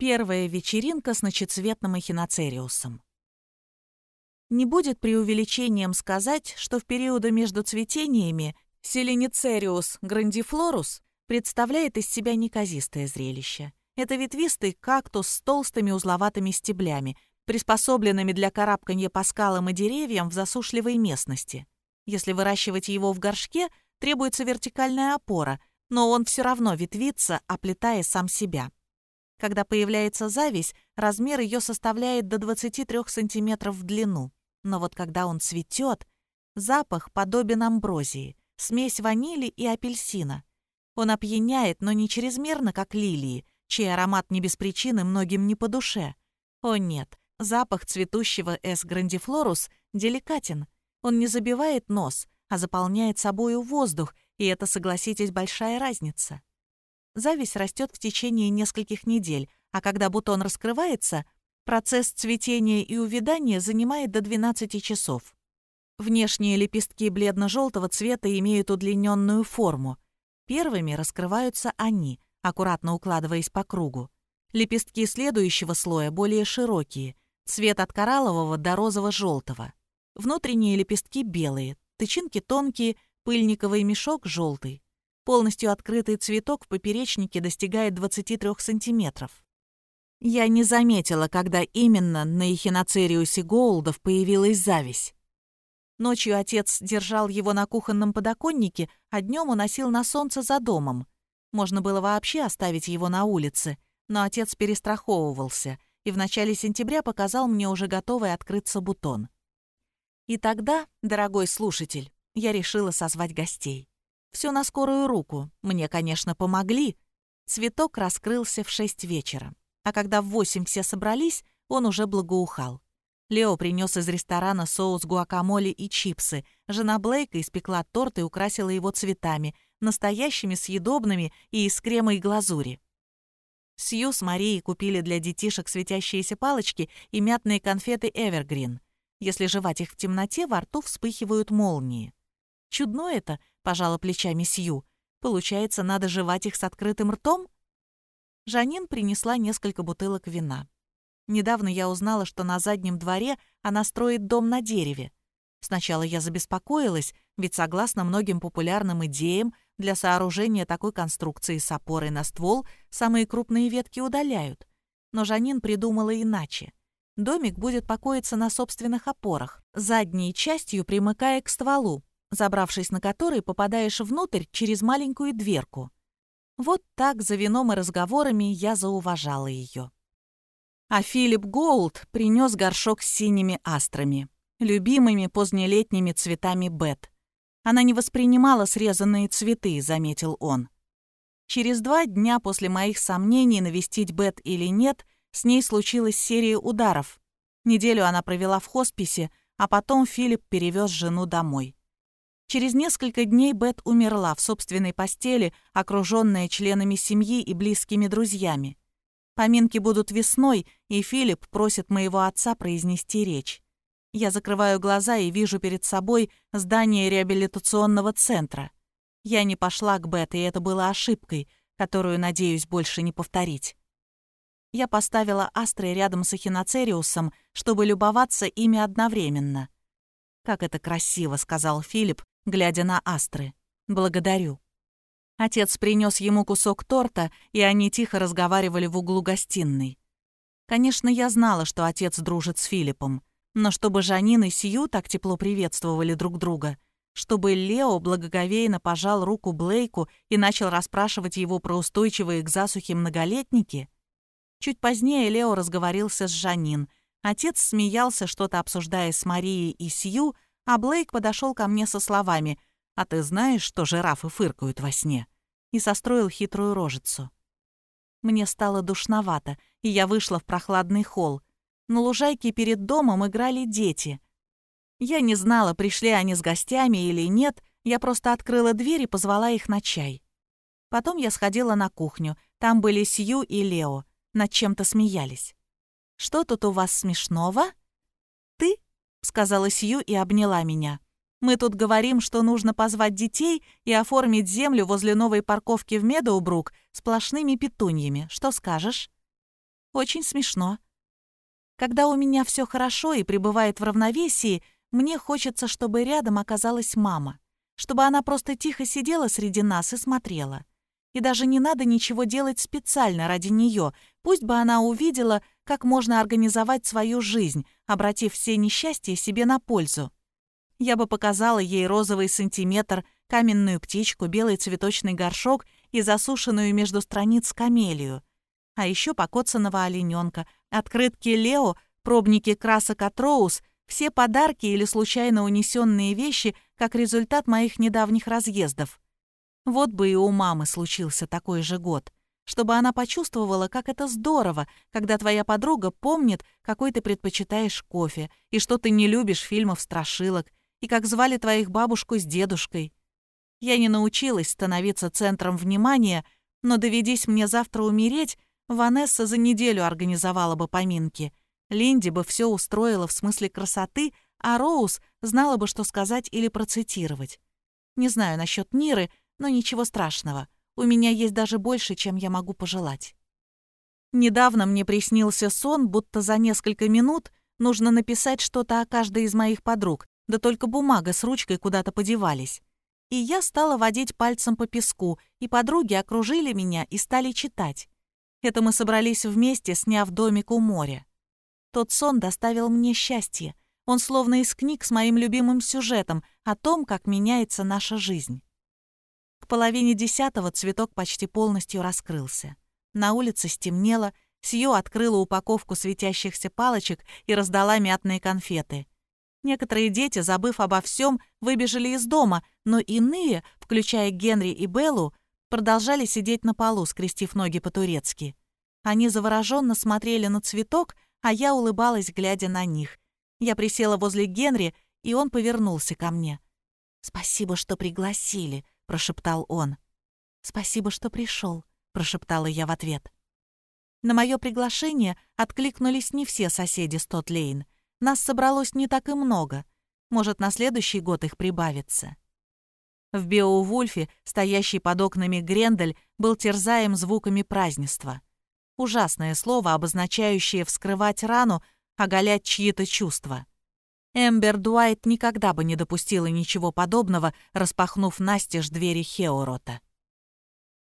Первая вечеринка с ночецветным эхиноцериусом. Не будет преувеличением сказать, что в периоды между цветениями Селеницериус грандифлорус представляет из себя неказистое зрелище. Это ветвистый кактус с толстыми узловатыми стеблями, приспособленными для карабкания по скалам и деревьям в засушливой местности. Если выращивать его в горшке, требуется вертикальная опора, но он все равно ветвится, оплетая сам себя. Когда появляется зависть, размер ее составляет до 23 сантиметров в длину. Но вот когда он цветет, запах подобен амброзии, смесь ванили и апельсина. Он опьяняет, но не чрезмерно, как лилии, чей аромат не без причины многим не по душе. О нет, запах цветущего S. grandiflorus деликатен. Он не забивает нос, а заполняет собою воздух, и это, согласитесь, большая разница. Зависть растет в течение нескольких недель, а когда бутон раскрывается, процесс цветения и увядания занимает до 12 часов. Внешние лепестки бледно-желтого цвета имеют удлиненную форму. Первыми раскрываются они, аккуратно укладываясь по кругу. Лепестки следующего слоя более широкие, цвет от кораллового до розово-желтого. Внутренние лепестки белые, тычинки тонкие, пыльниковый мешок желтый. Полностью открытый цветок в поперечнике достигает 23 сантиметров. Я не заметила, когда именно на эхиноцериусе Гоулдов появилась зависть. Ночью отец держал его на кухонном подоконнике, а днем уносил на солнце за домом. Можно было вообще оставить его на улице, но отец перестраховывался и в начале сентября показал мне уже готовый открыться бутон. И тогда, дорогой слушатель, я решила созвать гостей. Все на скорую руку. Мне, конечно, помогли. Цветок раскрылся в шесть вечера. А когда в восемь все собрались, он уже благоухал. Лео принес из ресторана соус гуакамоле и чипсы. Жена Блейка испекла торт и украсила его цветами, настоящими, съедобными и из крема и глазури. Сью с Марией купили для детишек светящиеся палочки и мятные конфеты «Эвергрин». Если жевать их в темноте, во рту вспыхивают молнии. Чудно это, пожала плечами Сью. Получается, надо жевать их с открытым ртом? Жанин принесла несколько бутылок вина. Недавно я узнала, что на заднем дворе она строит дом на дереве. Сначала я забеспокоилась, ведь согласно многим популярным идеям, для сооружения такой конструкции с опорой на ствол самые крупные ветки удаляют. Но Жанин придумала иначе. Домик будет покоиться на собственных опорах, задней частью примыкая к стволу, забравшись на который, попадаешь внутрь через маленькую дверку. Вот так за вином и разговорами я зауважала ее. А Филипп Голд принес горшок с синими астрами, любимыми позднелетними цветами Бет. Она не воспринимала срезанные цветы, заметил он. Через два дня после моих сомнений, навестить Бет или нет, с ней случилась серия ударов. Неделю она провела в хосписе, а потом Филипп перевез жену домой. Через несколько дней Бет умерла в собственной постели, окруженная членами семьи и близкими друзьями. Поминки будут весной, и Филипп просит моего отца произнести речь. Я закрываю глаза и вижу перед собой здание реабилитационного центра. Я не пошла к Бет, и это было ошибкой, которую, надеюсь, больше не повторить. Я поставила астры рядом с эхиноцериусом, чтобы любоваться ими одновременно. «Как это красиво», — сказал Филипп, глядя на астры. «Благодарю». Отец принес ему кусок торта, и они тихо разговаривали в углу гостиной. Конечно, я знала, что отец дружит с Филиппом, но чтобы Жанин и Сью так тепло приветствовали друг друга, чтобы Лео благоговейно пожал руку Блейку и начал расспрашивать его про устойчивые к засухе многолетники. Чуть позднее Лео разговорился с Жанин. Отец смеялся, что-то обсуждая с Марией и Сью, а Блейк подошел ко мне со словами «А ты знаешь, что жирафы фыркают во сне?» и состроил хитрую рожицу. Мне стало душновато, и я вышла в прохладный холл. На лужайке перед домом играли дети. Я не знала, пришли они с гостями или нет, я просто открыла дверь и позвала их на чай. Потом я сходила на кухню, там были Сью и Лео, над чем-то смеялись. «Что тут у вас смешного?» «Ты — сказала Сью и обняла меня. «Мы тут говорим, что нужно позвать детей и оформить землю возле новой парковки в Медоубрук сплошными петуньями. Что скажешь?» Очень смешно. Когда у меня все хорошо и пребывает в равновесии, мне хочется, чтобы рядом оказалась мама, чтобы она просто тихо сидела среди нас и смотрела. И даже не надо ничего делать специально ради нее, пусть бы она увидела, как можно организовать свою жизнь, обратив все несчастья себе на пользу. Я бы показала ей розовый сантиметр, каменную птичку, белый цветочный горшок и засушенную между страниц камелию. А еще покоцанного олененка, открытки Лео, пробники красок от Роуз, все подарки или случайно унесенные вещи, как результат моих недавних разъездов. Вот бы и у мамы случился такой же год, чтобы она почувствовала, как это здорово, когда твоя подруга помнит, какой ты предпочитаешь кофе, и что ты не любишь фильмов страшилок, и как звали твоих бабушку с дедушкой. Я не научилась становиться центром внимания, но доведись мне завтра умереть, Ванесса за неделю организовала бы поминки. Линди бы все устроила в смысле красоты, а Роуз знала бы, что сказать или процитировать. Не знаю насчет Ниры, но ничего страшного. У меня есть даже больше, чем я могу пожелать. Недавно мне приснился сон, будто за несколько минут нужно написать что-то о каждой из моих подруг, да только бумага с ручкой куда-то подевались. И я стала водить пальцем по песку, и подруги окружили меня и стали читать. Это мы собрались вместе, сняв домик у моря. Тот сон доставил мне счастье. Он словно из книг с моим любимым сюжетом о том, как меняется наша жизнь. К половине десятого цветок почти полностью раскрылся. На улице стемнело, Сью открыла упаковку светящихся палочек и раздала мятные конфеты. Некоторые дети, забыв обо всем, выбежали из дома, но иные, включая Генри и Беллу, продолжали сидеть на полу, скрестив ноги по-турецки. Они завороженно смотрели на цветок, а я улыбалась, глядя на них. Я присела возле Генри, и он повернулся ко мне. «Спасибо, что пригласили», — прошептал он. «Спасибо, что пришел», — прошептала я в ответ. На мое приглашение откликнулись не все соседи Стотлейн. Нас собралось не так и много. Может, на следующий год их прибавится. В Беовульфе, стоящий под окнами Грендель, был терзаем звуками празднества. Ужасное слово, обозначающее вскрывать рану, оголять чьи-то чувства. Эмбер Дуайт никогда бы не допустила ничего подобного, распахнув настежь двери Хеорота.